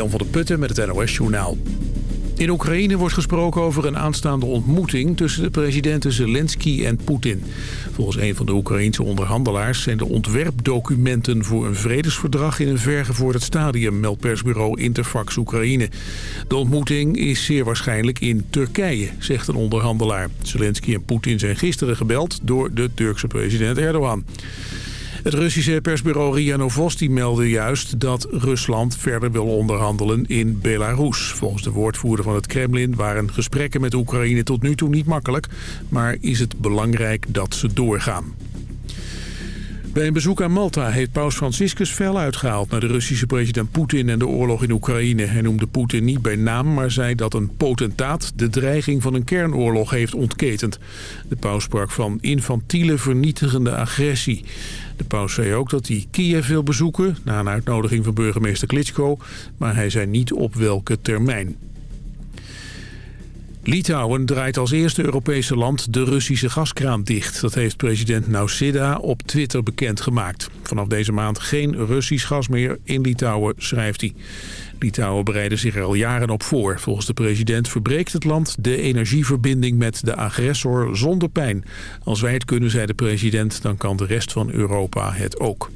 Jan van der Putten met het NOS Journaal. In Oekraïne wordt gesproken over een aanstaande ontmoeting tussen de presidenten Zelensky en Poetin. Volgens een van de Oekraïense onderhandelaars zijn de ontwerpdocumenten voor een vredesverdrag in een vergevorderd stadium, meldt persbureau Interfax Oekraïne. De ontmoeting is zeer waarschijnlijk in Turkije, zegt een onderhandelaar. Zelensky en Poetin zijn gisteren gebeld door de Turkse president Erdogan. Het Russische persbureau RIA Novosti meldde juist dat Rusland verder wil onderhandelen in Belarus. Volgens de woordvoerder van het Kremlin waren gesprekken met Oekraïne tot nu toe niet makkelijk, maar is het belangrijk dat ze doorgaan. Bij een bezoek aan Malta heeft paus Franciscus fel uitgehaald... naar de Russische president Poetin en de oorlog in Oekraïne. Hij noemde Poetin niet bij naam, maar zei dat een potentaat... de dreiging van een kernoorlog heeft ontketend. De paus sprak van infantiele vernietigende agressie. De paus zei ook dat hij Kiev wil bezoeken... na een uitnodiging van burgemeester Klitschko... maar hij zei niet op welke termijn. Litouwen draait als eerste Europese land de Russische gaskraan dicht. Dat heeft president Nausėda op Twitter bekendgemaakt. Vanaf deze maand geen Russisch gas meer in Litouwen, schrijft hij. Litouwen bereiden zich er al jaren op voor. Volgens de president verbreekt het land de energieverbinding met de agressor zonder pijn. Als wij het kunnen, zei de president, dan kan de rest van Europa het ook.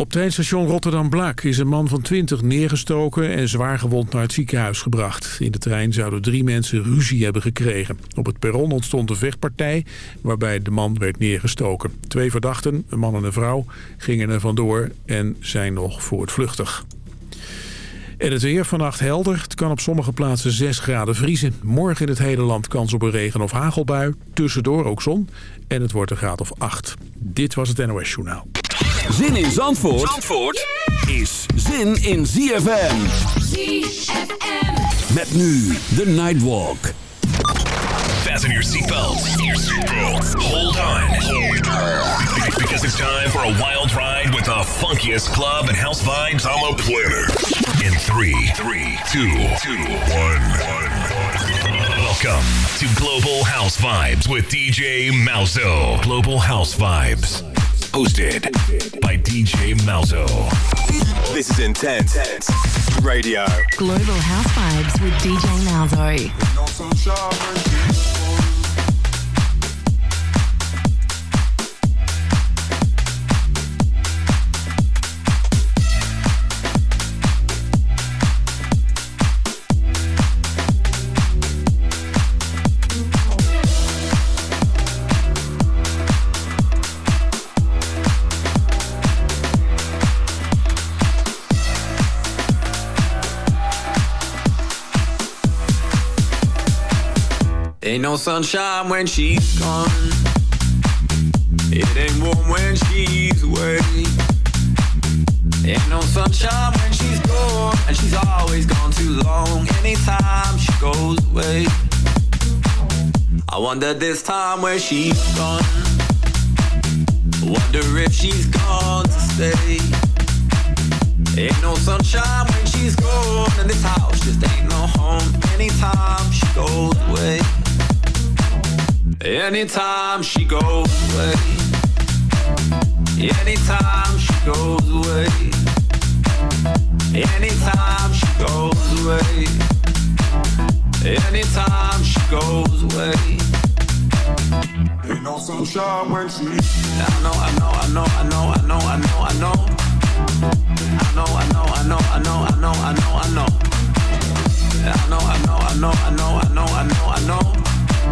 Op treinstation Rotterdam-Blaak is een man van 20 neergestoken en zwaar gewond naar het ziekenhuis gebracht. In de trein zouden drie mensen ruzie hebben gekregen. Op het perron ontstond een vechtpartij waarbij de man werd neergestoken. Twee verdachten, een man en een vrouw, gingen er vandoor en zijn nog voortvluchtig. En het weer vannacht helder. Het kan op sommige plaatsen 6 graden vriezen. Morgen in het hele land kans op een regen- of hagelbui. Tussendoor ook zon. En het wordt een graad of 8. Dit was het NOS Journaal. Zin in Zandvoort, Zandvoort is zin in ZFM. ZFM. Met nu de Nightwalk. Fasten your seatbelts. Hold on. Because it's time for a wild ride with the funkiest club and house vibes on the planet. In three, three, two, two, one, one. Welcome to Global House Vibes with DJ Malzo. Global House Vibes. Hosted by DJ Malzo. This is Intense Radio. Global House Vibes with DJ Malzo. Ain't no sunshine when she's gone. It ain't warm when she's away. Ain't no sunshine when she's gone, and she's always gone too long. Anytime she goes away, I wonder this time where she's gone. Wonder if she's gone to stay. Ain't no sunshine when she's gone, and this house just ain't no home. Anytime she goes away. Anytime she goes away. Anytime she goes away. Anytime she goes away. Anytime she goes away. Ain't no sunshine when she I know, I know, I know, I know, I know, I know, I know. I know, I know, I know, I know, I know, I know, I know. I know, I know, I know, I know, I know, I know, I know.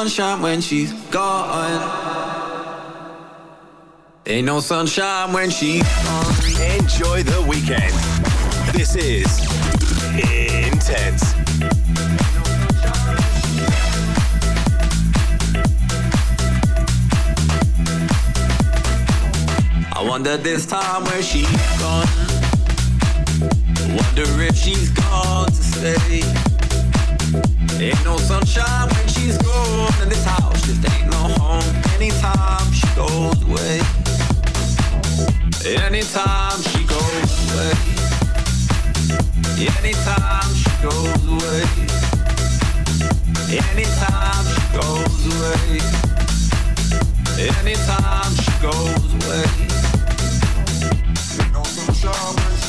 sunshine when she's gone. Ain't no sunshine when she's gone. Enjoy the weekend. This is Intense. I wonder this time where she's gone. Wonder if she's gone to stay. Ain't no sunshine when she's gone, this house just ain't no home. Anytime she goes away, anytime she goes away, anytime she goes away, anytime she goes away, anytime she goes away. Ain't no sunshine.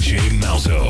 DJ Malzo.